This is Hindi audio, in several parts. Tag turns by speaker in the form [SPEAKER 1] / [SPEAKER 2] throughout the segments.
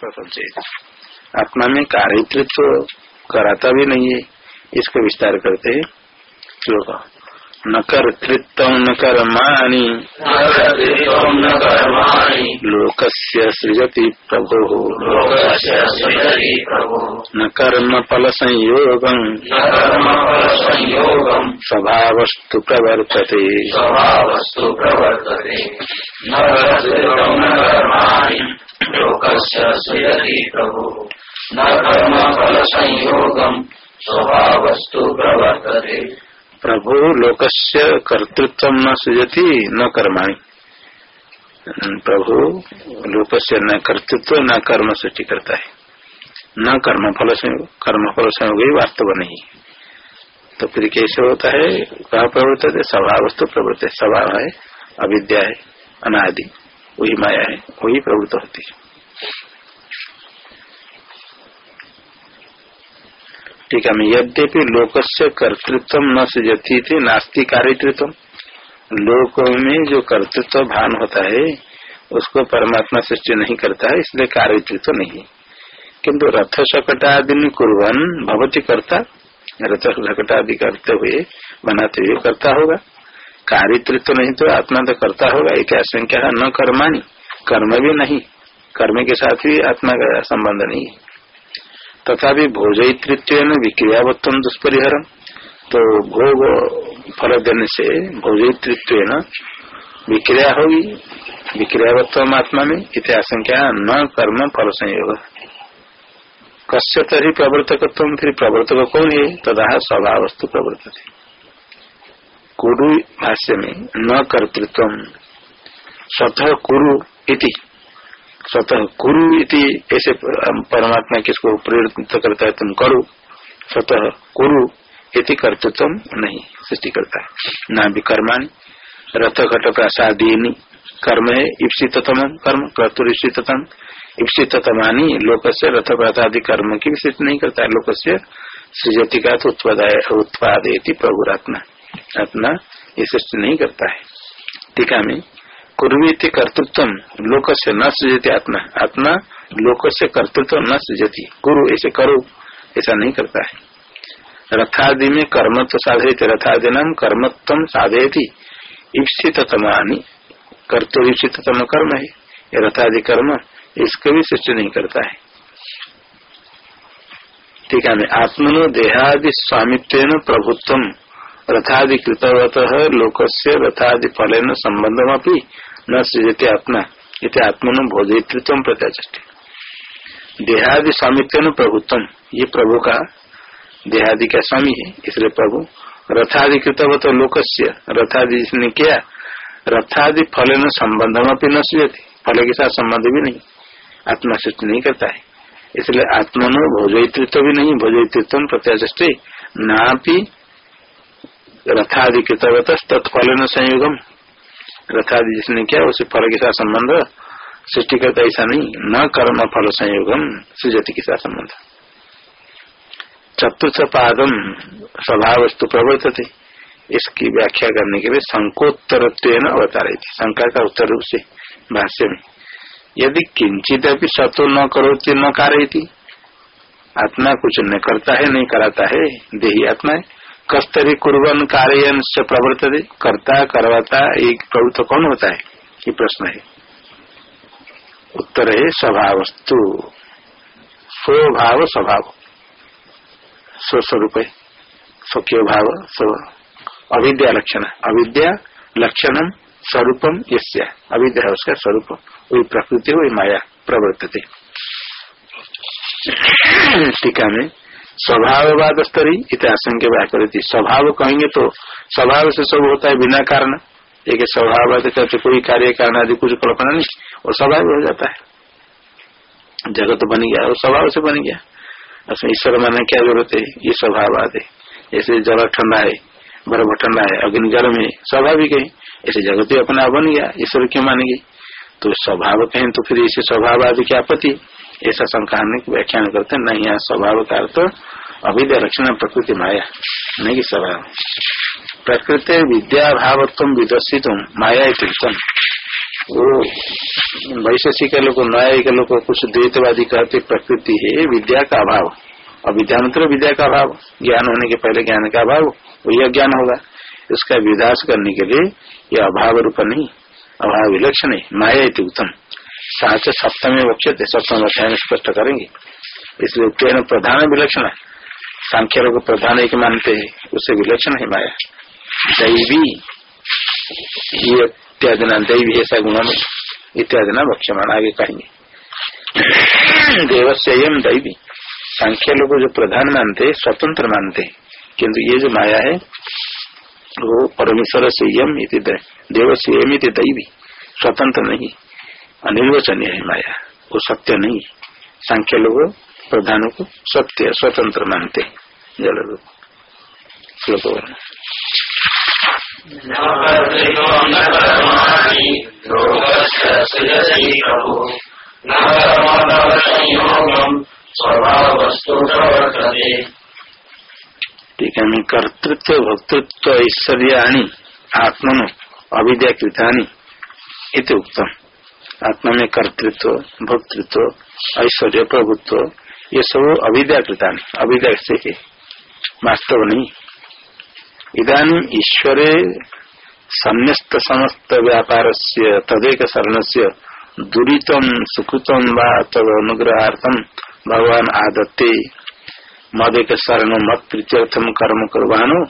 [SPEAKER 1] प्रपंच आत्मा में कारितृत्व कराता भी नहीं है। इसको विस्तार करते है। श्लोक न कर्तृत्व न कर्माणि। लोकस्य सृजति प्रभो। न कर्म फल संयोगम स्वभावस्तु प्रवर्तते।
[SPEAKER 2] स्वभावस्तु प्रवर्तते। प्रभो न कर्म फल संयोगम स्वभावस्तु प्रवर्तते।
[SPEAKER 1] प्रभु लोकस्य कर्तृत्व न सृजति, न कर्माणि। प्रभु लोकस्य न कर्तृत्व, न कर्म सृष्टि करता है। न कर्म फल कर्म फल संयोग वास्तव नहीं। तो फिर कैसे होता है? कहा प्रवृत्त है? स्वभाव वस्तु प्रवृत्त है। स्वभाव है, अविद्या है, अनादि, वही माया है, वही प्रवृत्त होती है। ठीक है यद्यपि लोकस्य कर्तृत्व न सृजती थी नास्ती कार्यतृत्व लोक में जो कर्तृत्व भान होता है, उसको परमात्मा सृष्टि नहीं करता है इसलिए कार्यतृत्व नहीं। किंतु रथ शकट आदि कुरन भवती करता रथ शकट आदि करते हुए बनाते हुए करता होगा। कार्यतृत्व नहीं तो आत्मा तो करता होगा एक आशंका है न कर्माणी। कर्म भी नहीं, कर्म के साथ भी आत्मा का संबंध नहीं है। तथा भोजयित्व विक्रियावत्व दुष्परिहरम तो भोग फल देने से भोजयित्व विक्रिया होगी। विक्रियावत्व आत्मा में इत आशंका न कर्म फल संयोग। कश्य तरी प्रवर्तक फिर प्रवर्तक कौन है? तदा स्वभावस्तु प्रवर्तक कुरु भाष्य में न कर्तृत्व। स्वतः कुरु इति स्वतः कुरु इति ऐसे परमात्मा किसको प्रेरित करता है, तुम करो। स्वतः कुरु इति कर्तृत्व नहीं सृष्टि करता है। न भी कर्माणी, रथ घट प्रसादी कर्म है ईप्सितम कर्म क्रतुरीप्सितम ईप्सितमानी लोक से रथ प्रसादी कर्म की विशिष्ट नहीं करता है। लोक से सृजति का तो उत्पाद प्रभुरात्मा। आत्मा ये सृष्टि नहीं करता है। टीका में कुर्वीति कर्तृत्व लोक से न सृजती आत्मा। आत्मा लोक से कर्तृत्व न सृजती। गुरु ऐसे करो, ऐसा नहीं करता है। रथादि में कर्म तो साधे रथादि नाम कर्मत्व साधे थी ईप्सित तमानी कर्तुरीप्सितम कर्म है। ये रथादि कर्म, इसको भी सृष्टि नहीं करता है। ठीक है, आत्मनो देहादि स्वामित्व प्रभुत्व। रथादि कृतवत लोक से रथादि फलन संबंधम अपनी न सृजते आत्मा इतने आत्मन भोजयित्व प्रत्याचष्ट। देहादि स्वामित्व प्रभुत्व, ये प्रभु का देहादि का स्वामी है, इसलिए प्रभु रथादि कृतवत लोक से रथादि जिसने किया, रथादि फल न संबंध में न फल के साथ संबंध भी नहीं, आत्मा सृष्टि नहीं करता है। इसलिए आत्मनो भोजयित्व भी नहीं भोजयित्व प्रत्याचष्ट। ना भी रथादि कृतवत तत्फल न संयोगम रथादि जिसने किया, उसे फल के साथ संबंध, सृष्टि करता ऐसा नहीं, न कर्म फल संयोगम, सृजति के साथ संबंध। चतुर्थ पादम स्वभाव वस्तु प्रवर्तते। इसकी व्याख्या करने के लिए संकोत्तर अवतारे थी। शंका का उत्तर रूप से भाष्य में। यदि किंचित अभी न करो न कार्य आत्मा कुछ न करता है, नहीं कराता है, देही आत्मा है। कस्तरी कुर्बन कार्य से प्रवर्त करता, करवाता, एक प्रवृत्त कौन होता है? ये प्रश्न है। उत्तर है स्वभावस्तु। स्वभाव स्वभाव। स्वस्वरूप स्वकीय भाव, स्व अविद्या लक्षण। अविद्या लक्षणम स्वरूपम यश्या अविद्या उसका स्वरूप। वही प्रकृति, वही माया प्रवर्तते। टीका में स्वभाववाद स्तरी इतिहास के व्याकृति स्वभाव कहेंगे तो स्वभाव से सब होता है बिना कारण। एक स्वभाव करते कोई कार्य, कारण आदि कुछ कल्पना नहीं वो स्वभाव हो जाता है। जगत बन गया, और स्वभाव से बन गया। उसमें ईश्वर माने क्या ज़रूरत है? ये स्वभाव आदि जैसे जल ठंडा है, बर्फ़ ठंडा है अग्नि जल में स्वाभाविक है। ऐसे जगत ही अपना बन गया, ईश्वर क्यों मानेंगे? तो स्वभाव कहें तो फिर इसे स्वभाव आदि क्या आपत्ति ऐसा शंका व्याख्यान करते नहीं यहाँ स्वभाव का अर्थ अविद्या लक्षण प्रकृति माया, नहीं स्वभाव। प्रकृति विद्या भावत्व विदसित माया कृतम वो वैशेषिक लोग, न्यायिक लोग कुछ द्वैतवादी कहते प्रकृति है विद्या का अभाव। अविद्या मतलब विद्या का अभाव, ज्ञान होने के पहले ज्ञान का अभाव, वही अज्ञान होगा। इसका विदास करने के लिए यह अभाव रूप नहीं, अभाव विलक्षण है, माया उत्तम साच सप्तमी वक्षते सप्तम अध्याय स्पष्ट करेंगे। इसलिए उत्तीर्ण प्रधान विलक्षण सांख्य लोग प्रधान एक मानते हैं उससे विलक्षण है माया। दैवी ही इत्यादि ना दैवी ऐसा गुण में इत्यादि ना भक्ष्यमान आगे कहेंगे। देव से दैवी। सांख्य लोग जो प्रधान मानते है, स्वतंत्र मानते किंतु ये जो माया है, वो परमेश्वर से यम देव से दैवी। स्वतंत्र नहीं। अनिर्वचनीय है माया। वो सत्य नहीं। सांख्य लोग, प्रधानों को सत्य, स्वतंत्र मानते जल ठीक है कर्तृत्व, भक्तृत्व, ऐश्वर्याणी, आत्मनो अविद्याकृतानी इति उत्तम। आत्मा में कर्तृत्व, भक्तृत्व, ऐश्वर्य, प्रभुत्व, ये सब अविद्याकृता अविद्या से है वास्तव नहीं। इधानी ईश्वरे संन्यस्त समस्त व्यापार से तदेक शरण से दुरीतम सुकृतम तद अनुग्रहार्थम भगवान आदत्ते। मदेक शरण मत प्रीत्यर्थम कर्म कुर्बानो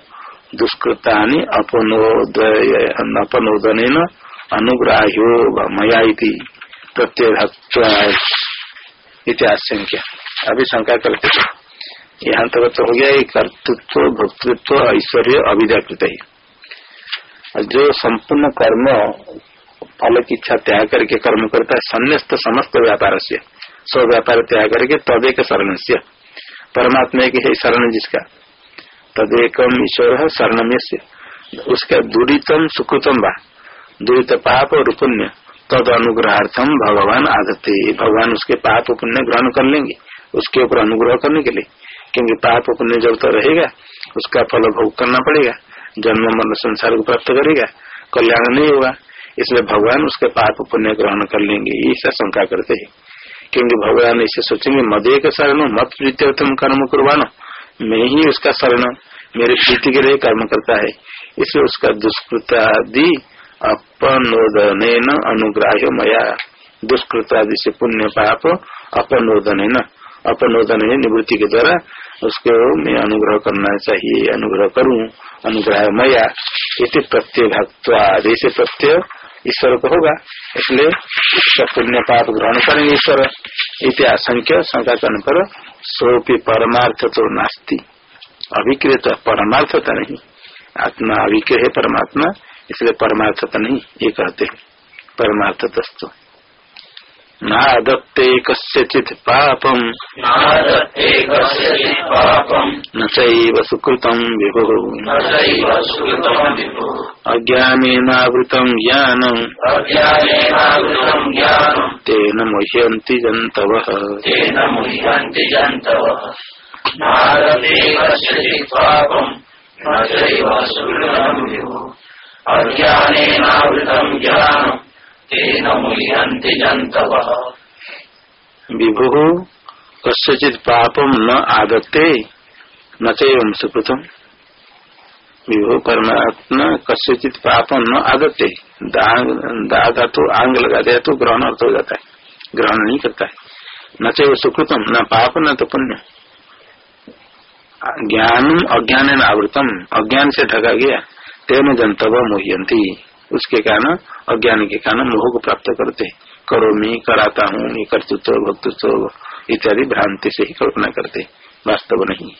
[SPEAKER 1] दुष्कृता अपनोदय अपनोदन अनुग्राह्यो मया प्रत्यय अभी शंका करते यहाँ तक तो हो गया कर्तृत्व, भक्तृत्व, ऐश्वर्य अविद्याकृत ही। जो संपूर्ण कर्म, फल की इच्छा त्याग करके कर्म करता है, संन्यास्त समस्त व्यापार से स्व व्यापार त्याग करके तदेक शरण से परमात्मा के है शरण जिसका? तदेकम ईश्वर शरण से उसका दूरीतम सुकृतम बा दुरित पाप और पुण्य तद अनुग्रहार्थम भगवान आदते भगवान उसके पाप पुण्य ग्रहण कर लेंगे। उसके ऊपर अनुग्रह करने के लिए। क्योंकि पाप पुण्य जब तो रहेगा, उसका फल भोग करना पड़ेगा। जन्म मन संसार को प्राप्त करेगा। कल्याण नहीं होगा। इसलिए भगवान उसके पाप पुण्य ग्रहण कर लेंगे। ऐसा शंका करते है। क्योंकि भगवान ऐसे सोचेंगे, मदे का शरण, मत प्रीत्यर्थम कर्म कुर्बान मैं ही उसका शरण, मेरे प्रीति के लिए कर्म करता है। इसलिए उसका दुष्कृतादि अपनोदन अनुग्राह्य मया दुष्कृत आदि से पुण्य पाप अपनोदन अपनोदन है निवृत्ति के द्वारा उसको मैं अनुग्रह करना चाहिए, अनुग्रह करूँ अनुग्रह मया इति प्रत्यय भक्तवाद ऐसे प्रत्यय ईश्वर को होगा। इसलिए उसका पुण्य पाप ग्रहण करेंगे ईश्वर। इति असंख्य शंका करने पर सोपी परमार्थ तो नास्ती। अभिकृत परमार्थता नहीं। आत्मा अभिक्र है परमात्मा। इसलिए परमार्थता नहीं ये कहते परमार्थ दस्तु नादत्ते कस्यचित् पापम्। न चैव सुकृतम् विभुः। अज्ञानेनावृतम् ज्ञानम्। तेन मुह्यन्ति जन्तवः।
[SPEAKER 2] अज्ञानेनावृतम् ज्ञानम् तेन मुह्यन्ति जन्तवः।
[SPEAKER 1] विभुः कस्यचित् पापम न आदत्ते न चैवं सुकृतम। विभु परमात्मा कस्यचित पापम न आदत्ते दादा तो आंग लगा दिया तो ग्रहण अर्थ हो जाता है। ग्रहण नहीं करता है। न चैव सुकृतम, न पाप, न तो पुण्य ज्ञान अज्ञान आवृतम अज्ञान से ढका गया। तेन जनतव मोहयंती उसके कारण, अज्ञान के कारण मोह को प्राप्त करते। करो मी कराता हूँ ये कर्तृत्व भक्तृत्व इत्यादि भ्रांति से ही कल्पना करते। वास्तव नहीं।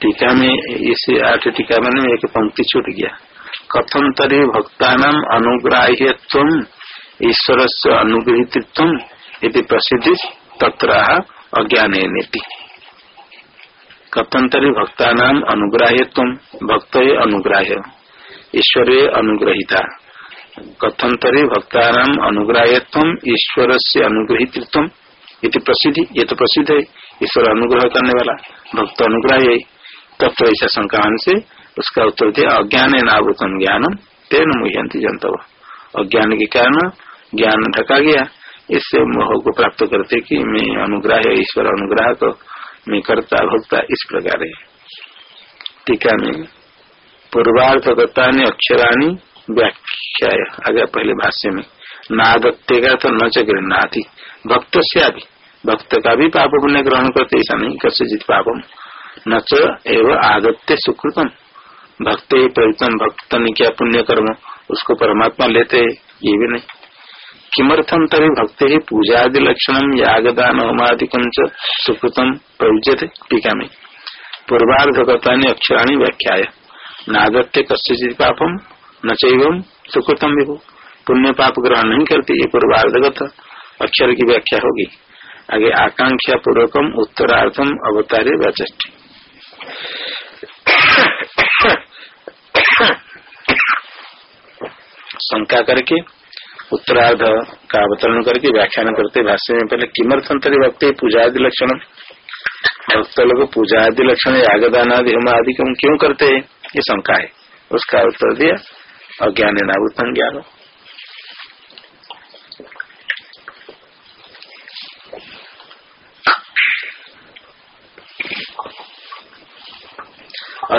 [SPEAKER 1] टीका में, इसे आठ टीका में एक पंक्ति छूट गया। कथम तरी भक्ता अनुग्राह्यत्व ईश्वर से अनुग्रहित यदि प्रसिद्धि तत्र अज्ञान कथंतरी भक्ता नाम अनुग्राह्य तुम भक्त अनुग्राह्य, ईश्वर अनुग्रहिता। कथंतरी भक्ता नाम अनुग्राह्य तुम ईश्वर से अनुग्रहित इति प्रसिद्धि ये तो प्रसिद्ध है ईश्वर अनुग्रह करने वाला, भक्त अनुग्रह यही तत्व ऐसा संक्रमण से उसका उत्तर दिया अज्ञान है नावृतम ज्ञानम, तेन मुह्यंती जनतव। अज्ञान के कारण ज्ञान ढका गया। इससे मोह को प्राप्त करते कि मैं अनुग्रह है, ईश्वर अनुग्रह तो मैं करता भोगता इस प्रकार है। टीका में पूर्वार्थ ने अक्षराणी व्याख्या आगे पहले भाष्य में। नागत्य का तो न चृणाती भक्त से अभी। भक्त का भी पाप पुण्य ग्रहण करते, ऐसा नहीं कर जित पापम। न च एवं आगत्य सुकृतम। भक्त ही प्रयुक्तम भक्त ने क्या पुण्य कर्म उसको परमात्मा लेते, ये भी नहीं। किमर्थम तभी भक्त ही पूजादि लक्षण यागदान होमादिकम सुकृतम प्रयुज्य टीका में पूर्वार्धकता ने अक्षराणी व्याख्या नागत्य कस्य पापम न चैवम सुकृतम विभु। पुण्य पाप ग्रहण नहीं करती, ये पूर्वार्धगत अक्षर की व्याख्या होगी। आगे आकांक्षा पूर्वकम उत्तरार्थम अवतारे वचष्टि। शंका करके उत्तरार्ध का अवतरण करके व्याख्यान करते भाष्य में पहले किमर्थन तरी पूजा पूजादि लक्षण। भक्त लोग पूजादि लक्षण यागदान आदि हम आदि क्यों करते है? ये शंका है। उसका उत्तर दिया अज्ञान नावृतम ज्ञान।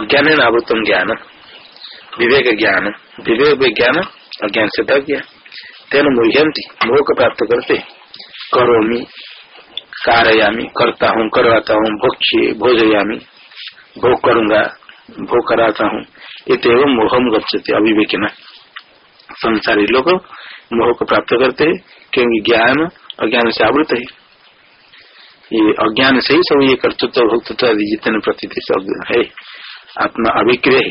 [SPEAKER 1] अज्ञान नावृतम ज्ञान। विवेक ज्ञान। विवेक विज्ञान अज्ञान से तक गया तेन मुह्यंती मोह को प्राप्त करते। करोमी, कारयामी करता हूँ करवाता हूँ भोक्ष्य, भोजयामी, भोग करूँगा, भोग कराता हूँ इतव मोहम गच्छते अविवेक न संसारी लोग मोह को प्राप्त करते है क्योंकि ज्ञान, अज्ञान से आवृत है। ये अज्ञान से ही सब ये कर्तृत्व, भोक्तृत्व आदि जितने प्रतीत है आत्मा अभिक्रिय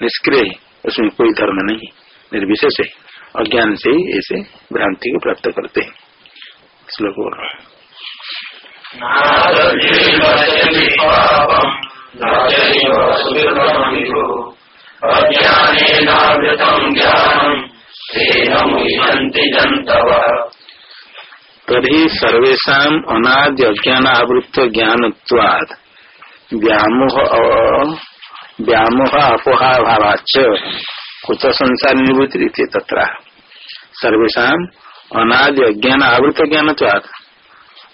[SPEAKER 1] निष्क्रिय उसमें कोई धर्म नहीं निर्विशेष है। अज्ञान से ही ऐसे भ्रांति को प्राप्त करते हैं। श्लोक तरी सर्वेशा अनाद्य अज्ञान आवृत्त ज्ञानवाद व्यामोह व्यामोह अपोहा भावाच कुछ संसार निवृत्ति तथा सर्वेशा अनादि अज्ञान आवृत ज्ञान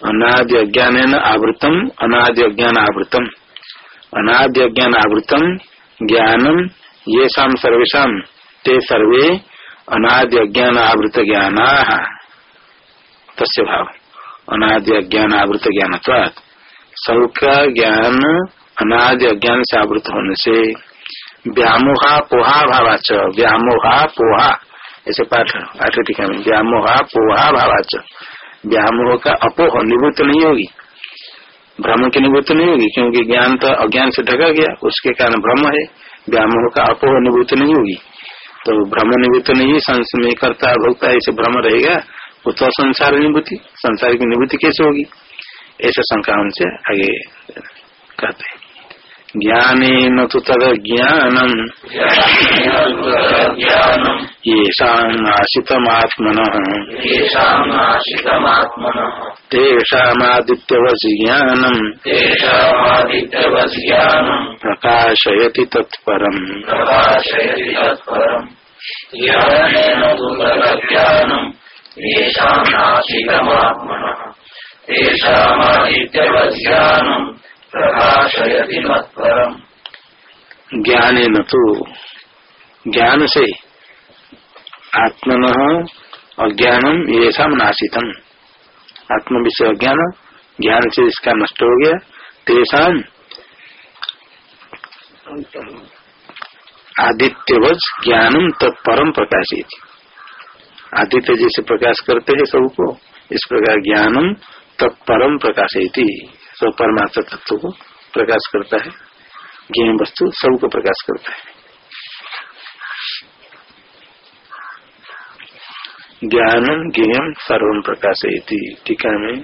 [SPEAKER 1] अनादि अज्ञान आवृतम अनादि अज्ञान आवृतम अनादि अज्ञान आवृतम ज्ञानम ये शाम सर्वेशा ते सर्वे अनादि अज्ञान आवृत ज्ञान तस्य भाव। अनादि अज्ञान आवृत ज्ञान सबका ज्ञान अनादि अज्ञान से आवृत होने से। व्यामोहा पोहा भावाच व्यामोहा पोहा। ऐसे पाठ आठ टीका में व्यामोहा पोहा, भावाच। व्यामोह का अपोह, निवृत्त नहीं होगी। भ्रम की निवृत्त नहीं होगी, क्योंकि ज्ञान तो अज्ञान से ढका गया, उसके कारण भ्रम है। व्यामोह का अपोह, निवृत्त नहीं होगी। तो भ्रम निवृत्त नहीं, संस में करता भोगता ऐसे भ्रम रहेगा, वो तो संसार निवृत्ति। संसार की निवृत्ति कैसे होगी? ऐसे शंका उनसे आगे कहते हैं। ज्ञानेन तु तदज्ञानम्। येषामाशितमात्मनः तेषामादित्यवस् ज्ञानम् प्रकाशयति तत्परम्। ज्ञान न तो ज्ञान से आत्मन अज्ञानम ये सब नाशितम। आत्म विषय अज्ञान ज्ञान से इसका नष्ट हो गया तेषाम आदित्यवज ज्ञानम तत्परम प्रकाशित आदित्य जैसे प्रकाश करते हैं सबको, इस प्रकार ज्ञानम तत्परम प्रकाशित सब परमार्थ तत्व को प्रकाश करता है, ज्ञान वस्तु सबको प्रकाश करता है। ज्ञान ज्ञेयम सर्व प्रकाश टीका में?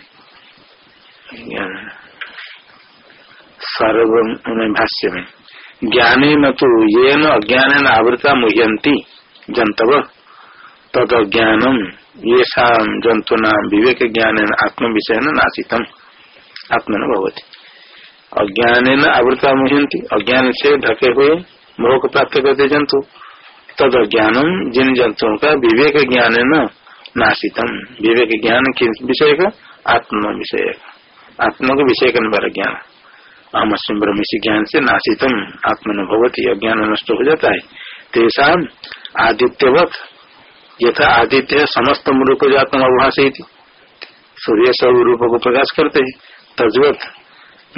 [SPEAKER 1] ज्ञान। सर्व भाष्य में। ज्ञाने न तो ये न अज्ञान आवृता मुह्यंती जंतव तद अज्ञानम ये जंतु नाम विवेक ज्ञान आत्म विषय न नाशितम आत्मन भगवती अज्ञान न आवृता मुहंती अज्ञान से ढके हुए मोह को प्राप्त करते जंतु तद अज्ञानम जिन जंतुओं का विवेक ज्ञान न नाशितम विवेक ज्ञान विषय का आत्म विषय आत्मा को विषय वाला ज्ञान। अहम ब्रह्म ज्ञान से नाशितम आत्मन भगवती अज्ञान नष्ट हो जाता है। तेषा आदित्यवत, यथा आदित्य समस्त मूल को जातम अभाष सूर्य सब रूप को प्रकाश करते है। तजवत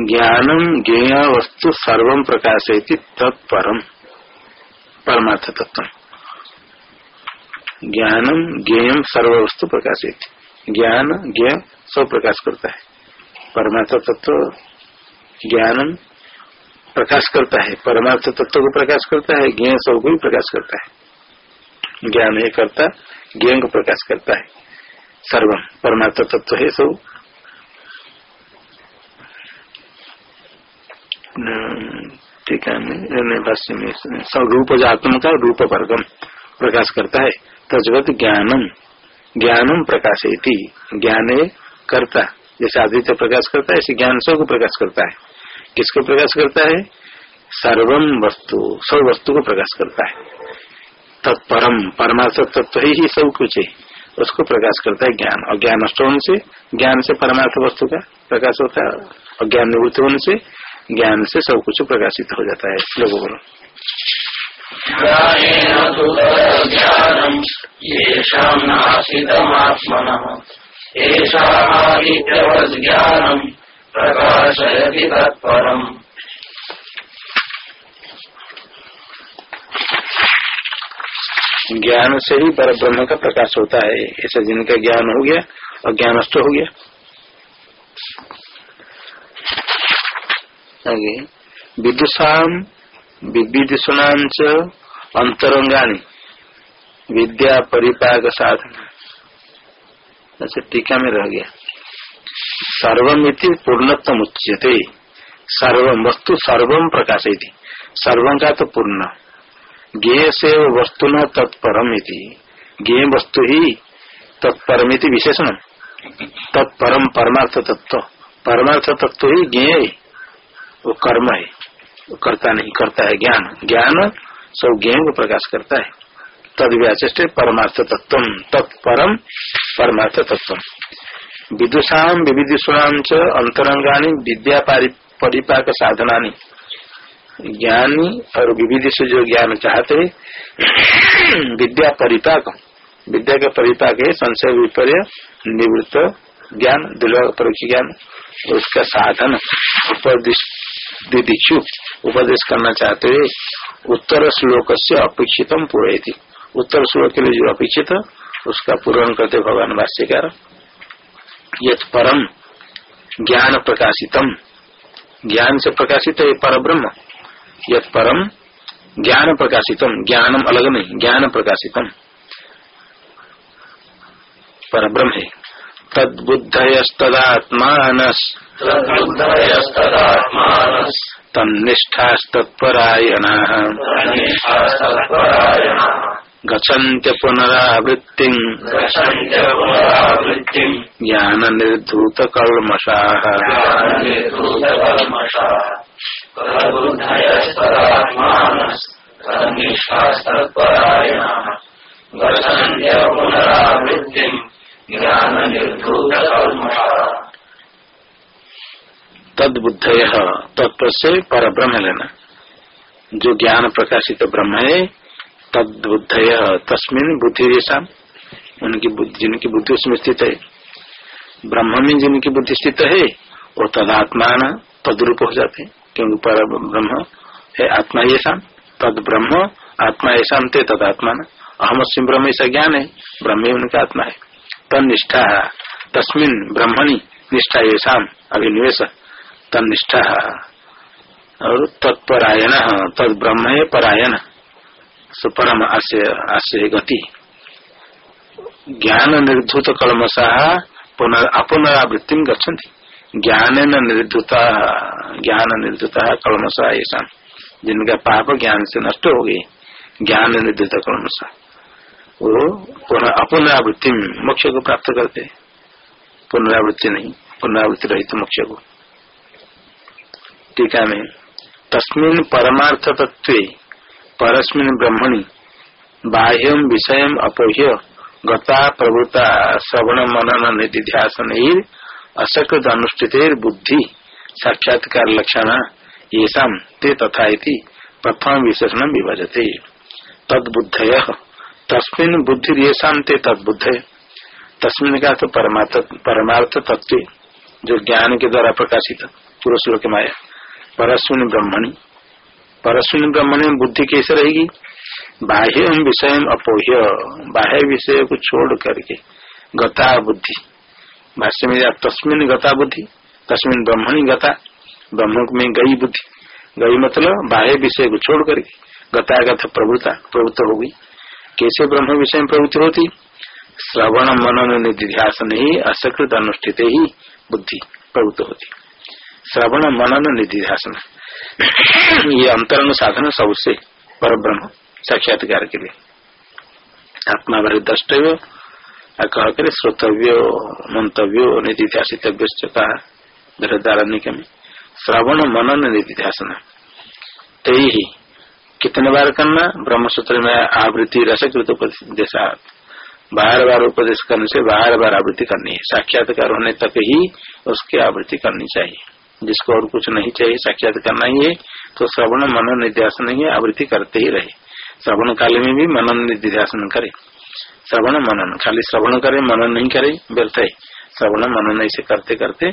[SPEAKER 1] ज्ञानम ज्ञेय वस्तु सर्व प्रकाश तत्परम। परमार्थ तत्व ज्ञानम ज्ञेयम सर्व वस्तु प्रकाशित ज्ञान ज्ञ सब प्रकाश करता है। परमार्थ तत्व ज्ञानम प्रकाश करता है। परमार्थ तत्व को प्रकाश करता है ज्ञ सबको भी प्रकाश करता है। ज्ञान ही करता ज्ञ को प्रकाश करता है। सर्वम परमार्थ तत्व है सब। ठीक है भाष्य में सब रूप जातम का रूप वर्गम प्रकाश करता है। तजगत ज्ञानम ज्ञानम प्रकाश ज्ञान करता जैसे आदित्य प्रकाश करता है ऐसे ज्ञान सबको प्रकाश करता है। किसको प्रकाश करता है? सर्वम वस्तु सब वस्तु को प्रकाश करता है। तत्परम परमार्थ तत्व ही, ही सब कुछ है। उसको प्रकाश करता है ज्ञान। और ज्ञान नष्ट होने से ज्ञान से परमार्थ वस्तु का प्रकाश होता है। और ज्ञान निवृत्त होने से ज्ञान से सब कुछ प्रकाशित हो जाता है श्लोक बोलो ज्ञान से ही पर ब्रह्म का प्रकाश होता है। ऐसा जिनका ज्ञान हो गया और ज्ञान हो गया आगे विदुषाम विविदुषणाम च अंतरंगाणी विद्या परिपाक साधन। अच्छा टीका में रह गया। सर्वमिति पूर्णत्म उच्यते। सर्वम वस्तु सर्वम प्रकाशित सर्वम का तो पूर्ण। ज्ञेय से वस्तु न तत्परम ज्ञेय वस्तु ही तत्परमिति विशेषण तत्परम परमार्थ तत्व परमार्थ तत्व ही ज्ञेय। वो कर्म है। वो करता नहीं, करता है ज्ञान। ज्ञान सब ज्ञान को प्रकाश करता है। तद व्याचे परमार्थ तत्व तत्परम परमार्थ तत्व विदुषाम विविदुषाम च अंतरंगानी विद्या परिपाक साधना ज्ञानी और विविधि से जो ज्ञान चाहते विद्या परिपाक विद्या का परिपाक है, संशय, विपर्य, निवृत्त ज्ञान दुर्लभ परोक्ष ज्ञान। उसका साधन दिदिक्षु उपदेश करना चाहते हुए उत्तर श्लोक से अपेक्षित पूरे थी उत्तर श्लोक के लिए जो अपेक्षित, उसका पूर्ण करते भगवान भाष्यकार। यथ परम ज्ञान प्रकाशितम। ज्ञान से प्रकाशित है पर ब्रह्म यथ परम ज्ञान प्रकाशितम। ज्ञानम अलग नहीं, ज्ञान प्रकाशितम। पर ब्रह्म है। तद्बुद्धयस्तदात्मानस् तन्निष्ठास्तत्परायणाः गच्छन्त्य पुनरावृत्तिम् ज्ञाननिर्धूतकल्मषाः गच्छन्त्य पुनरावृत्तिम् तद बुद्ध तत्व से पर ब्रह्म लेना। जो ज्ञान प्रकाशित ब्रह्म है तद बुद्ध तस्मिन बुद्धि रेशा उनकी बुद्धि जिनकी बुद्धि उसमें स्थित है, ब्रह्म में जिनकी बुद्धि स्थित है, वो तदात्मान तद्रूप हो जाते हैं, क्योंकि पर ब्रह्म है आत्मा ये शाम तद ब्रह्म आत्मा ऐसा थे तदात्मान। अहम ब्रह्म ऐसा ज्ञान है, ब्रह्म उनका आत्मा है। तनिष्ठा तस्मिन ब्रह्मणि निष्ठा ये अभिनिवेश तनिष्ठा और तत्परायण तद ब्रह्म परायण। सुपरम आश्य गति। ज्ञान निर्धुत कलमसा पुनर अपुनरावृत्ति गच्छन्ति। ज्ञान निर्धुत ज्ञान निर्धुत कलमसा ऐसा जिनका पाप ज्ञान से नष्ट हो गई ज्ञान निर्धुत कलमसा। वो पुनरावृत्ति, मोक्ष को प्राप्त करते। पुनरावृत्ति नहीं, पुनरावृत्ति रहित मोक्ष को। टीका में, तस्मिन परमार्थ तत्व परस्मिन ब्रह्मणि बाह्यम विषय अपोह्य, गता प्रभुता श्रवण मनन निधिध्यासन असकृत अनुष्ठित बुद्धि साक्षात्कार लक्षण ये ते तथा प्रथम विशेषण विभजते। तदबुद्धय। तस्मिन बुद्धि ये ते है तस्मिन का तो परमार्थ तत्व जो ज्ञान के द्वारा प्रकाशित पुरुष लोक माया परस्विन ब्रह्मणि। परस्विन ब्रह्मणि बुद्धि कैसे रहेगी? बाह्य विषय अपोह्य। बाह्य विषय को छोड़ करके गता बुद्धि। भाष्य में तस्मिन गता बुद्धि, तस्मिन ब्रह्मणी गता। ब्रह्म में गई बुद्धि। गई मतलब बाह्य विषय को छोड़ करके गतागत प्रभुता प्रभुत्व होगी कैसे ब्रह्म विषय में प्रवृत्ति होती श्रवण मनन निधिध्यासन ही असकृत अनुष्ठित ही बुद्धि प्रवृत्त होती श्रवण मनन निधिध्यासन ये अंतरंग साधन सबसे पर ब्रह्म साक्षात्कार के लिए आत्मा भरे द्रष्टव्य कह कर श्रोतव्य मंतव्यो निधिध्यासितव्य का बृहदारण्य में श्रवण मनन निधिध्यासन तो ही कितने बार करना? ब्रह्म सूत्र में आवृत्ति रसकृत उपदेश बार बार उपदेश करने से बार बार आवृत्ति करनी है। साक्षात्कार होने तक ही उसकी आवृत्ति करनी चाहिए। जिसको और कुछ नहीं चाहिए, साक्षात करना ही है। तो श्रवण मनन निध्यासन ही, आवृत्ति करते ही रहे। श्रवण काल में भी मनन निधिध्यासन करे। श्रवण मनन, खाली श्रवण करे, मनन नहीं करे, व्यर्थ है। श्रवण मनन ऐसे करते करते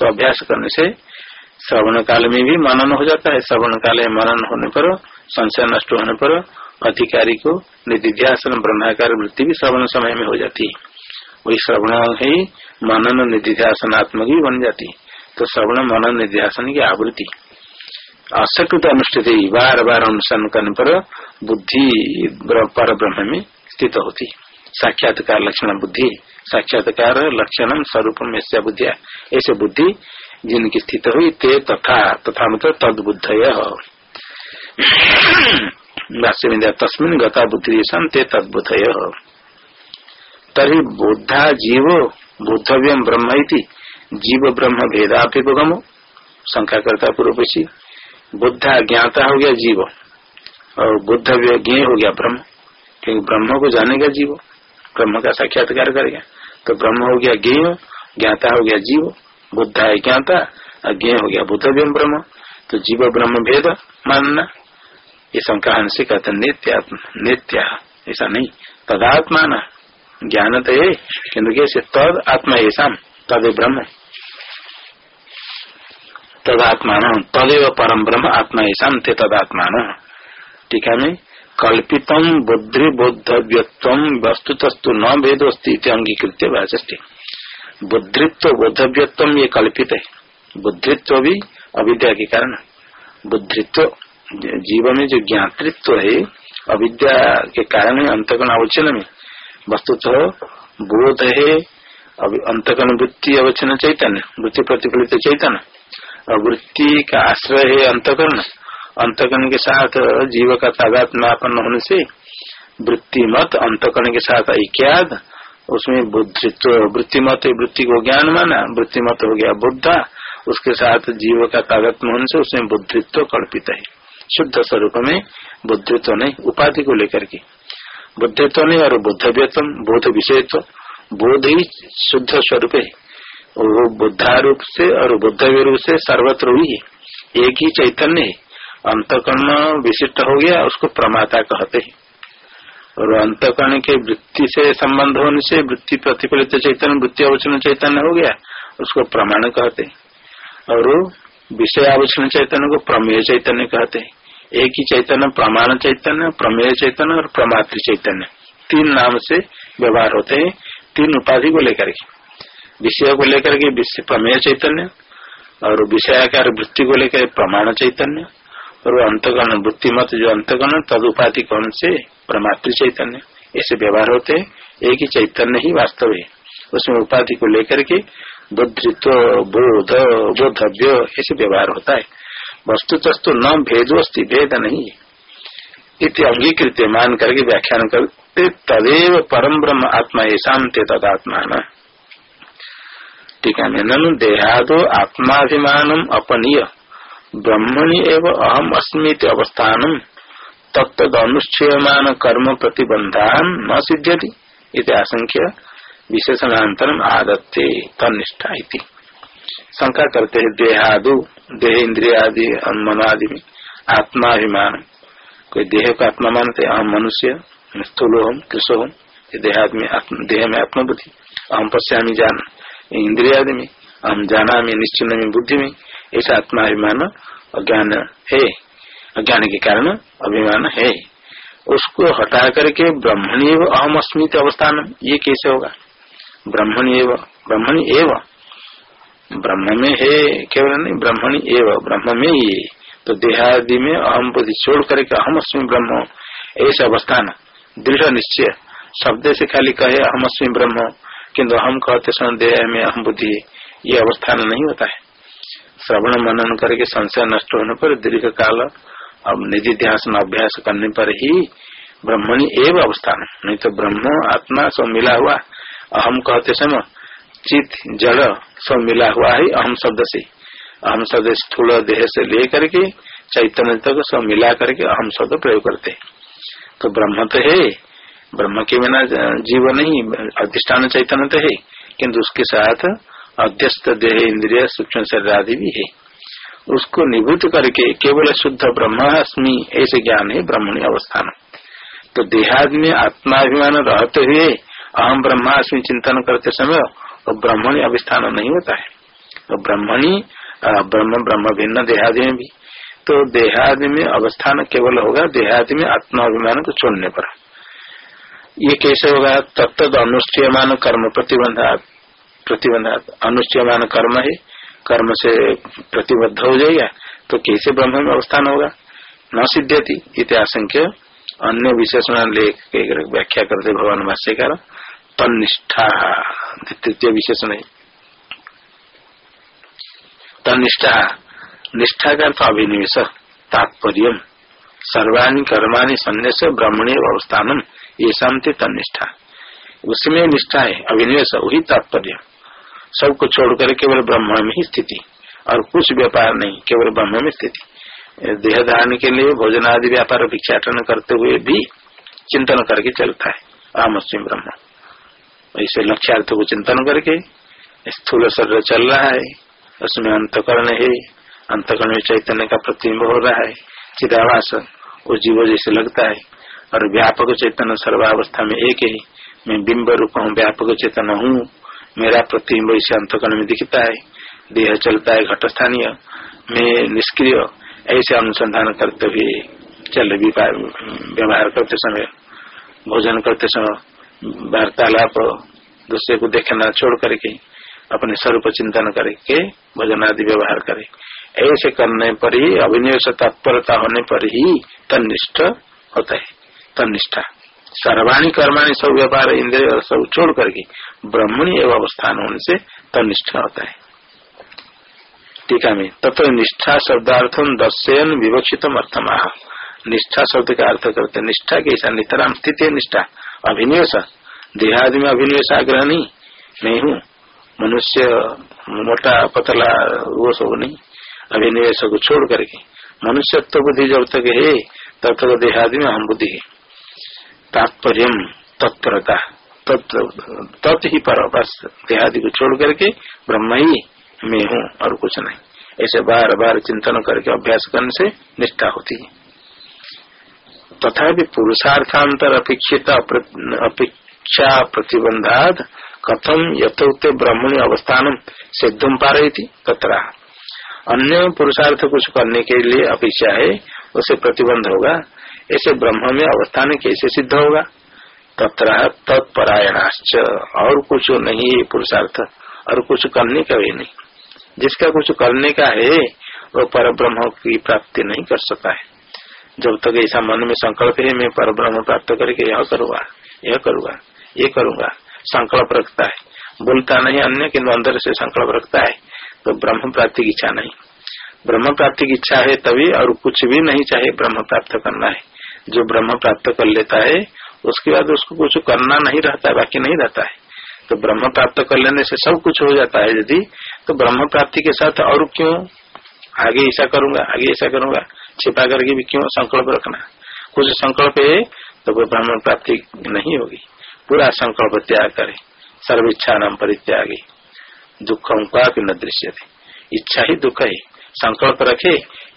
[SPEAKER 1] तो अभ्यास करने से श्रवण काल में भी मनन हो जाता है। श्रवण काल में मनन होने पर, संशय नष्ट होने पर, अधिकारी को निधिध्यासन, ब्रह्माकार वृत्ति भी श्रवण समय में हो जाती। है वही श्रवण ही मनन निधिध्यासनात्मक ही बन जाती। तो श्रवण मनन निध्यासन की आवृत्ति। असकृत अनुष्ठित बार बार अनुसरण करने पर बुद्धि पर ब्रह्म में स्थित होती। साक्षात्कार लक्षण बुद्धि, साक्षात्कार लक्षण स्वरूप में बुद्धिया। ऐसे बुद्धि जिनकी स्थित हुई ते तथा तथा मतलब तद बुद्ध तस्मिन गता बुद्धि ते तदबुद्ध तरी बुद्धा जीव बुद्धव्यम ब्रह्म जीव ब्रह्म भेदाभ्युपगमो शंका करता पूर्व बुद्धा ज्ञाता हो गया जीव, और बुद्ध ज्ञ हो गया ब्रह्म। क्योंकि ब्रह्म को जानेगा जीव, ब्रह्म का साक्षात्कार करेगा तो ब्रह्म हो गया ज्ञ ज्ञाता हो गया जीव बुद्ध है ज्ञाता अज्ञ हो गया। बुद्ध ब्रह्म। तो जीव ब्रह्म भेद मानना, ये शंका से कहते नित्य नित्य, ऐसा नहीं। तदात्मा न ज्ञान तो है किन्तु कैसे तद आत्मा ऐसा। तद ब्रह्म। तदात्मान, तदेव परम ब्रह्म आत्मा ऐसा थे तदात्मान। टीका में कल्पितम बुद्धि बोधव्यत्व वस्तुतस्तु न भेदोस्ती अंगीकृत भाषष्टि बुद्धित्व, बोधव्यत्व ये कल्पित है। बुद्धित्व भी अविद्या के कारण बुद्धित्व, जीवन में जो ज्ञातृत्व है, अविद्या के कारण है अवचन में। वस्तुतः बोध है अंतकन वृत्ति अवचन चैतन्य, वृत्ति प्रतिफलित चैतन्य। और वृत्ति का आश्रय है अंतकरण अंतकरण के साथ जीव का तादात्म्यापन्न होने से वृत्ति मत अंतकरण के साथ ऐक्याद उसमें बुद्धित्व वृत्ति मत वृत्ति को ज्ञान माना वृत्ति मत हो गया बुद्धा, उसके साथ जीव का तादात्म होने से उसमें बुद्धित्व कल्पित है। शुद्ध स्वरूप में बुद्धित्व नहीं उपाधि को लेकर के। बुद्धित्व नहीं और बुद्धव्यत्व बोध विषयत्व, बोध ही शुद्ध स्वरूप है। वो बुद्धारूप से और बुद्ध रूप से सर्वत्र हुई है। एक ही चैतन्य है। अंतकर्ण विशिष्ट हो गया, उसको प्रमाता कहते हैं। और अंतकरण के वृत्ति से संबंध होने से वृत्ति प्रतिफलित चैतन्य वृत्ति अवचन चैतन्य हो गया, उसको प्रमाण कहते और विषय अवचन चैतन्य को प्रमेय चैतन्य कहते हैं। एक ही चैतन्य प्रमाण चैतन्य प्रमेय चैतन्य और प्रमात्र चैतन्य तीन नाम से व्यवहार होते हैं, तीन उपाधि को लेकर के। विषय को लेकर के प्रमेय चैतन्य और विषयाकार वृत्ति को लेकर प्रमाण चैतन्य और अंतगण बुद्धिमत जो अंतगण तद उपाधि कौन से? परमात्र चैतन्य। ऐसे व्यवहार होते हैं। एक ही चैतन्य ही वास्तव है। उसमें उपाधि को लेकर के बुद्धित्व, बोध, बोधव्य, ऐसे व्यवहार होता है। वस्तु तस्तु न भेदोस्ती भेद नहीं है। इत अंगीकृत मान करके व्याख्यान करते, तदेव परम ब्रह्म आत्मा ऐसा तदात्मा न टीका में ननु देहादो आत्माभिमान अपनीय। ब्रह्मणि एवं अहम अस्मी अवस्थान। तत्द अनुच्छेयमान कर्म प्रतिबंधान न सिद्ध्यति इत आशंक्य विशेषणांतरम आदत्ते तनिष्ठा शंका करते हैं, देहादु देह इंद्रिया आदि मनादि में आत्माभिमान कोई देह को आत्मा मानते अहम मनुष्य स्थूलो हम कृषो हम देहादि देह में आत्मबुद्धि। अहम पश्यामी जान इंद्रियादि में अहम जाना में निश्चिन्न में बुद्धि में ऐसा आत्माभिमान अज्ञान है अज्ञान के कारण अभिमान है उसको हटा करके ब्रह्मणी एवं अहम अस्मित अवस्थान ये कैसे होगा ब्रह्मणी एवं ब्रह्मणी एवं ब्रह्म में है केवल नहीं ब्रह्मणी एवं ब्रह्म में ही तो देहादि में अहम बुद्धि छोड़ करके अहम अस्मी ब्रह्म ऐसे अवस्थान दृढ़ निश्चय शब्द से खाली कहे अहम अस्मी ब्रह्म किन्तु हम कहते समय देह में अहम बुद्धि ये अवस्थान नहीं होता है श्रवण मनन करके संशय नष्ट होने पर दीर्घ काल अब निधि ध्यान अभ्यास करने पर ही ब्रह्मणी एवं अवस्थान। नहीं तो ब्रह्म आत्मा सब मिला हुआ, अहम कहते समय चित, जड़ सब मिला हुआ है अहम शब्द से। अहम शब्द स्थूल देह से ले करके, चैतन्य तक सब मिला करके अहम शब्द प्रयोग करते। तो ब्रह्म तो है, ब्रह्म के बिना जीव नहीं, अधिष्ठान चैतन्य तो है किन्तु उसके साथ अध्यस्त देह इंद्रिय सूक्ष्म शरीर आदि भी है। उसको निभूत करके केवल शुद्ध ब्रह्म ब्रह्मास्मि, ऐसे ज्ञान है ब्रह्मणी अवस्थान। तो देहादि में आत्माभिमान रहते हुए अहम ब्रह्मास्मि चिंतन करते समय वो ब्रह्मणी अभिस्थान नहीं होता है। तो ब्रह्मणी ब्रह्म ब्रह्म भिन्न देहादि में भी। तो देहादि में अवस्थान केवल होगा देहादि में आत्माभिमान को छोड़ने पर। ये कैसे होगा? तत्द अनुष्ठीयमान कर्म प्रतिबंधा प्रतिबंध अनुष्ठियमान कर्म है, कर्म से प्रतिबद्ध हो जाएगा तो कैसे ब्रह्म में अवस्थान होगा? न सिद्धति इतिहासंख्य अन्य विशेषण लेख व्याख्या करते भगवान भाष्यकार। तनिष्ठा तृतीय विशेषण है। तनिष्ठा निष्ठा का अर्थ अभिनिवेश तात्पर्य सर्वाणी कर्माणी संन्यास ब्रह्मणी अवस्थानम ये शांति तनिष्ठा उसमें निष्ठा है अभिनिवेश वही तात्पर्य। सबको छोड़कर केवल ब्रह्म में ही स्थिति, और कुछ व्यापार नहीं, केवल ब्रह्म में स्थिति। देह धारण के लिए भोजन आदि व्यापार भिक्षाटन करते हुए भी चिंतन करके चलता है आमस्म ब्रह्म। ऐसे लक्ष्यार्थ को चिंतन करके स्थूल शरीर चल रहा है, उसमें अंतकरण है, अंतकरण में चैतन्य का प्रतिम्ब हो रहा है चिदावास वो जीव जैसे लगता है, और व्यापक चैतन्य सर्वावस्था में एक है। मैं बिंब रूप हूँ, व्यापक चेतन हूँ मेरा प्रतिम्ब इसे अंतकरण में दिखता है देह चलता है घट स्थानीय मैं निष्क्रिय, ऐसे अनुसंधान करते हुए चल व्यवहार करते समय, भोजन करते समय, वार्तालाप, दूसरे को देखना छोड़ करके, अपने स्वरूप चिंतन करके, भोजन आदि व्यवहार करे। ऐसे करने पर ही अभिनिवेश तत्परता होने पर ही तनिष्ठ होता है। तनिष्ठा सर्वाणी कर्माणी सब व्यापार, इंद्रिय सब छोड़ करके ब्रह्मणी एवं अवस्थान होने से तनिष्ठा होता है। टीका में तत्व निष्ठा शब्दार्थम दस्यन विवक्षित अर्थम। निष्ठा शब्द का अर्थ करते निष्ठा के ऐसा नितराम स्थित निष्ठा। अभिनिवेश। देहादि में अभिनिवेश आग्रह नहीं हूँ। मनुष्य, मोटा, पतला, वो सब नहीं। अभिनिवेश को छोड़ करके। मनुष्यत्व बुद्धि जब तक है, तब तक देहादि में हम बुद्धि तात्पर्य तत्परता। तत् ही पर, बस, देहादि को छोड़ करके ब्रह्म ही मैं हूँ और कुछ नहीं। ऐसे बार बार चिंतन करके अभ्यास करने से निष्ठा होती है। तथा पुरुषार्थांतर अपेक्षित अपेक्षा प्रतिबंधाद कथम यथोक्त ब्रह्मणी अवस्थान सिद्धम पा रही थी तथा अन्य पुरुषार्थ कुछ करने के लिए अपेक्षा है, उसे प्रतिबंध होगा। ऐसे ब्रह्म में अवस्थान कैसे सिद्ध होगा? तथा तत्परायणाश्च। और कुछ नहीं है पुरुषार्थ, और कुछ करने का भी नहीं। जिसका कुछ करने का है, वो पर ब्रह्म की प्राप्ति नहीं कर सकता है। जब तक ऐसा मन में संकल्प है, मैं पर ब्रह्म प्राप्त करके यह करूँगा यह करूँगा, ये करूँगा, संकल्प रखता है। बोलता नहीं, अन्य किन्तु अंदर से संकल्प रखता है तो ब्रह्म प्राप्ति की इच्छा नहीं। ब्रह्म प्राप्ति की इच्छा है तभी, और कुछ भी नहीं चाहे ब्रह्म प्राप्त करना है। जो ब्रह्म प्राप्त कर लेता है उसके बाद उसको कुछ करना नहीं रहता है बाकी नहीं रहता है। तो ब्रह्म प्राप्त कर लेने से सब कुछ हो जाता है यदि तो ब्रह्म प्राप्ति के साथ और क्यों? आगे ऐसा करूँगा, आगे ऐसा करूँगा, छिपा करके भी क्यों संकल्प रखना? कुछ संकल्प है तो वो ब्रह्म प्राप्ति नहीं होगी। पूरा संकल्प त्याग करे। सर्वेच्छा नाम परित्यागी। दुखों का न दृश्य थे इच्छा ही दुख है। संकल्प रखे,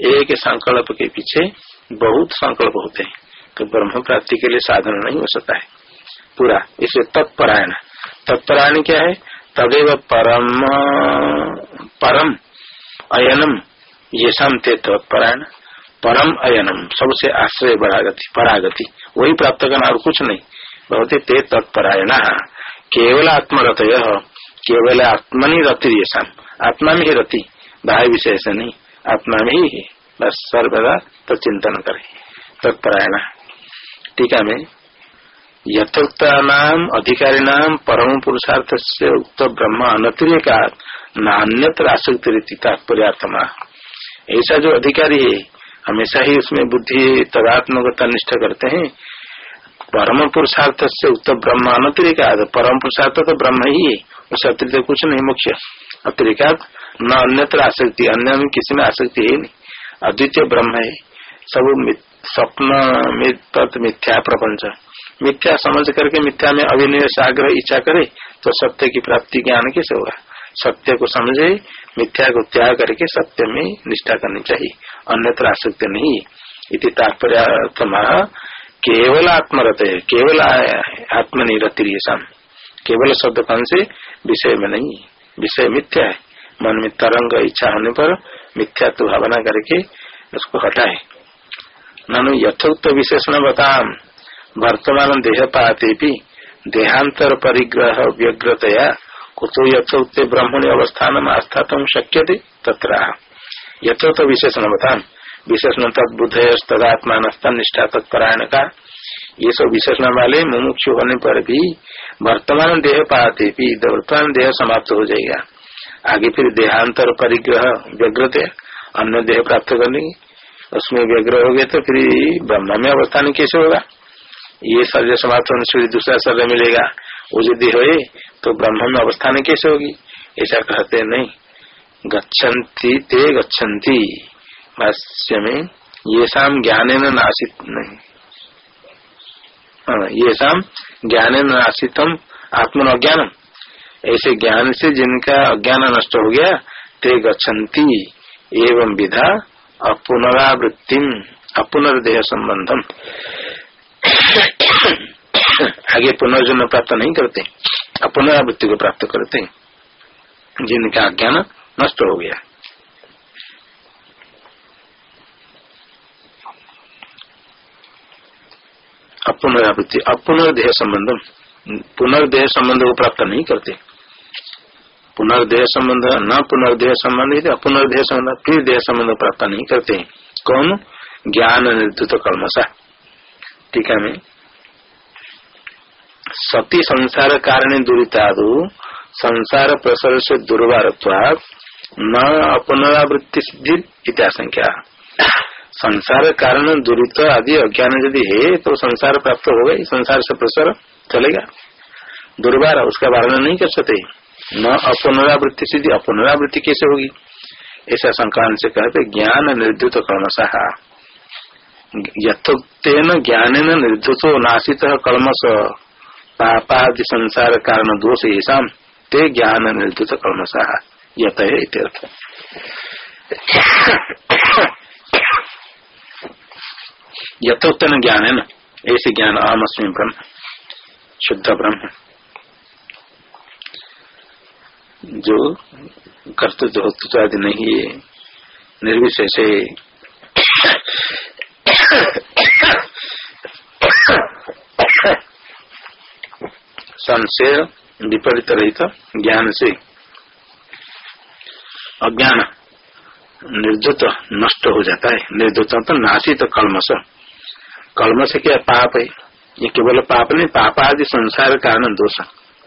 [SPEAKER 1] एक संकल्प के पीछे बहुत संकल्प होते हैं। तो ब्रह्म प्राप्ति के लिए साधन नहीं हो सकता है। पूरा इसे तत्परायण। तत्परायण क्या है? तदेव परम परम अयनम, ये ते तत्परायण। परम अयनम, सबसे आश्रय बरागति परागति। वही प्राप्त करना और कुछ नहीं। बहुत ते तत्परायण। केवल आत्मरत केवल आत्मनि रति ये आत्मा में ही रति, बाह्य विषय से नहीं। आत्मा में ही है। बस सर्वदा तो चिंतन करे। तत्परायण। टीका में यथोक्ता नाम अधिकारी नाम परम पुरुषार्थ से उक्त ब्रह्म अनतिरिका नान्यत्र आसक्ति रीति तात्पर्यात्मा ऐसा जो अधिकारी है, हमेशा ही उसमें बुद्धि, तदात्मकता निष्ठा करते हैं। परम पुरुषार्थ से उक्त ब्रह्म अनतिरिका परम पुरुषार्थ तो ब्रह्म ही है। उस अतिरिक्त कुछ नहीं मुख्य अतिरिका न अन्यत्र आसक्ति, अन्य में किसी में आसक्ति है नहीं। अद्वितीय ब्रह्म है। सब स्वप्न मिथ्या प्रपंच। मिथ्या समझ करके मिथ्या में अभिनिवेश आग्रह, इच्छा करे तो सत्य की प्राप्ति ज्ञान कैसे होगा? सत्य को समझे, मिथ्या को त्याग करके सत्य में निष्ठा करनी चाहिए, अन्यत्र आसक्ति नहीं इति तात्पर्य केवल आत्मरत है केवल आत्मनिरति केवल शब्द कौन से? विषय में नहीं विषय मिथ्या है। मन में तरंग इच्छा होने पर मिथ्या तो भावना करके उसको हटाए। ननु यथोक्त विशेषण बता वर्तमान देह पाते भी देहांतर परिग्रह व्यग्रतया कुतो यथोक्त ब्रह्मण अवस्थान आस्था शक्य थे तथा यथोक्त विशेषण बता विशेषण तदबुद्ध तदात्मान निष्ठा तत्परायण का ये सब विशेषण वाले मुमुक्षु होने पर भी वर्तमान देह पाते भी वर्तमान देह समाप्त हो जाएगा। आगे फिर देहांतर परिग्रह व्यग्रते अन्य देह प्राप्त करने उसमें व्यग्र हो गए तो फिर ब्रह्म में अवस्थान कैसे होगा? ये शरीर समाप्त होने से दूसरा शरीर मिलेगा। वो देह है तो ब्रह्म में अवस्थान कैसे होगी? ऐसा कहते नहीं। गच्छन्ति ते गच्छन्ति। भाष्य में ये शाम ज्ञान नाशित नहीं। हाँ, ये शाम ज्ञान नाशितम आत्मन अज्ञानम ऐसे ज्ञान से जिनका अज्ञान नष्ट हो गया ते गच्छन्ति। एवं विधा अपुनरावृत्ति अपुनर्देह संबंधम आगे पुनर्जन्म प्राप्त नहीं करते, अपुनरावृत्ति को प्राप्त करते जिनका अज्ञान नष्ट हो गया। अपुनरावृत्ति अपुनर्देह संबंधम पुनर्देह संबंध को प्राप्त नहीं करते। पुनर्देह संबंध, न पुनर्देह संबंध अपुनर्देह संबंध, फिर देह संबंध प्राप्त नहीं करते हैं। कौन? ज्ञान निर्दित कर्मशा टीका में सती संसार कारण दुरीतादु, संसार प्रसर से दुर्वार न अपनरावृत्ति सिद्धि इत्याशंख्या संसार कारण दुरित आदि अज्ञान यदि है तो संसार प्राप्त हो गई, संसार से प्रसर चलेगा। दुर्बार उसका वर्णन नहीं कर सकते। न अपनरावृत्ति सिद्धि। अपनरावृत्ति कैसे होगी? ऐसा संक्रांत से कहते ज्ञान निर्द्युत कलमशाह यथोक्न ज्ञान निर्धुत नाशित कलमश पापादि संसार कारण दोष ऐसा ते ज्ञान निर्धुत कलमशाह यत यथोक्न ज्ञान ऐसे ज्ञान अहम ब्रह्म, शुद्ध ब्रह्म। जो कर्तव्य होतृत्व आदि नहीं है, निर्विशेष से संशय, विपरीत रहित ज्ञान से। अज्ञान निर्जुत नष्ट हो जाता है। निर्जुत तो नाशित कलमस कलमस क्या पाप है? ये केवल पाप नहीं पाप आदि संसार कारण दोष।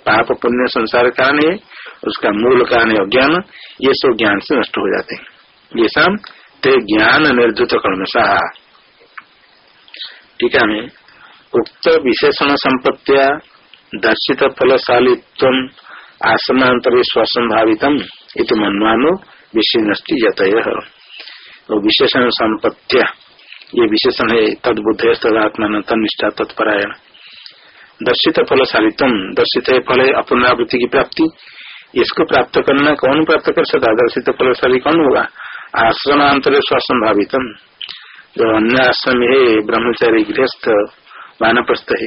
[SPEAKER 1] पाप पुण्य संसार कारण है उसका मूल कारण अज्ञान ये सब ज्ञान से नष्ट हो जाते हैं। ये सब ते ज्ञान निर्धुत कर्मशा। टीका में उक्त विशेषण संपत्तिया दर्शित फलशालित्व आसनांतर स्वसंभावित इत मनवानो विषय तो विशेषण संपत्तिया, ये विशेषण है तद बुद्ध तदात्मा तनिष्ठा तत्परायण। दर्शित फल सारितम दर्शित फल अपनावृत्ति की प्राप्ति इसको प्राप्त करना, कौन प्राप्त कर सकता दर्शित फल सारी कौन होगा आश्रमांतर स्वसंभावितम। जो अन्य आश्रम है, ब्रह्मचारी गृहस्थ, वानप्रस्थ है,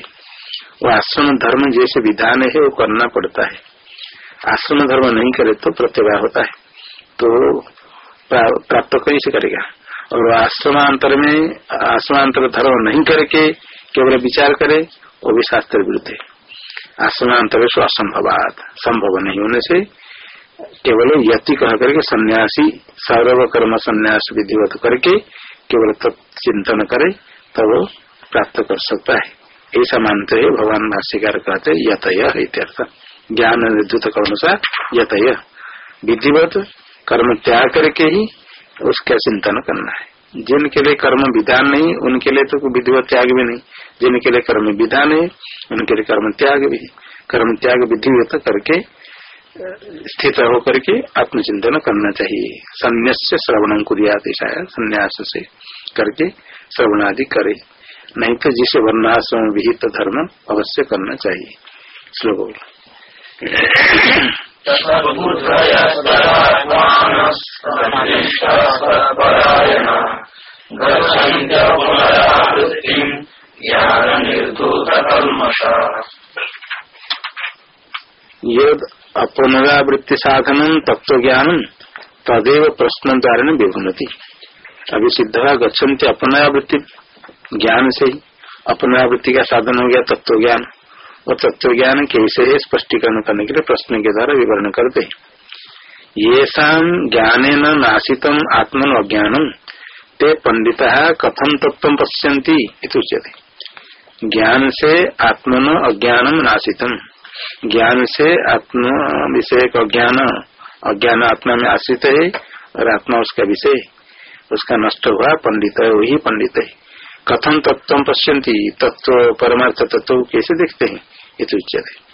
[SPEAKER 1] वो आश्रम धर्म जैसे विधान है, वो करना पड़ता है। आश्रम धर्म नहीं करे तो प्रत्यवाह होता है। तो प्राप्त कैसे करेगा? और आश्रमांतर में, आश्रमांतर धर्म नहीं करके केवल विचार करे, वो भी शास्त्र विरुद्ध है। आश्रमांतर से असंभवाद संभव नहीं होने से केवल यति कह करके सन्यासी सर्व कर्म संन्यास विधिवत करके केवल तब चिंतन करे, तब प्राप्त कर सकता है। ऐसा मानते है भगवान भाष्यकार कहते यतय इत्यर्थ। ज्ञान निर्धुत कर्म सा यतय। विधिवत कर्म त्याग करके ही उसका चिंतन करना है। जिनके लिए कर्म विधान नहीं, उनके लिए तो विधिवत त्याग भी नहीं। जिनके लिए कर्म विधान है, उनके लिए कर्म त्याग भी कर्म त्याग विधिवत करके, स्थित होकर के आत्मचिंतन करना चाहिए। संन्यास से श्रवण कुरियात ऐसा संन्यास से करके श्रवण आदि करे। नहीं तो जिसे वर्णाश्रम विहित धर्म अवश्य करना चाहिए। श्लोक यद अपनरावृत्ति साधन तत्व ज्ञान तदेव प्रश्न द्वारा विभुनति अभी सिद्ध गच्छन्ति अपनरावृत्ति ज्ञान से ही अपनरावृत्ति का साधन हो गया तत्व ज्ञान और तत्व ज्ञान कैसे है स्पष्टीकरण करने के लिए प्रश्न के द्वारा विवरण करते ये शाम ज्ञान नाशितम आत्मन अज्ञानम ते पंडिता कथम तत्व पश्यंती उच्यते ज्ञान से आत्मन अज्ञानम नाशितम। ज्ञान से आत्म विषय का अज्ञान अज्ञान आत्मा में आश्रित है और आत्मा उसका विषय, उसका नष्ट हुआ, पंडित है, वही पंडित है। कथम तत्व पश्यंती तत्व परमार्थ तत्व कैसे देखते हैं? ये तो उच्चते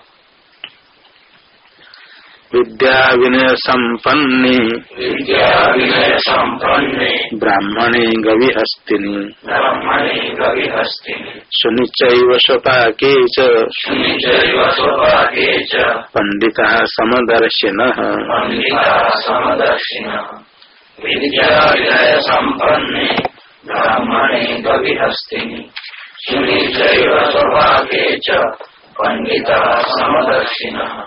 [SPEAKER 1] विद्या विनय संपन्ने
[SPEAKER 2] विद्या विनय संपन्ने
[SPEAKER 1] ब्राह्मणे
[SPEAKER 2] ब्राह्मणे गविहस्तिनि।
[SPEAKER 1] सुनिचैव स्वपाके च।
[SPEAKER 2] सुनिचैव स्वपाके च।
[SPEAKER 1] पण्डितः समदर्शिनः।
[SPEAKER 2] पण्डिताः समदर्शिनः। विद्या विनय संपन्ने ब्राह्मणे गविहस्तिनि। सुनिचैव स्वपाके च। पण्डिताः समदर्शिनः।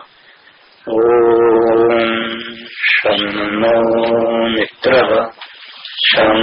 [SPEAKER 1] ॐ शन्नो मित्रः शं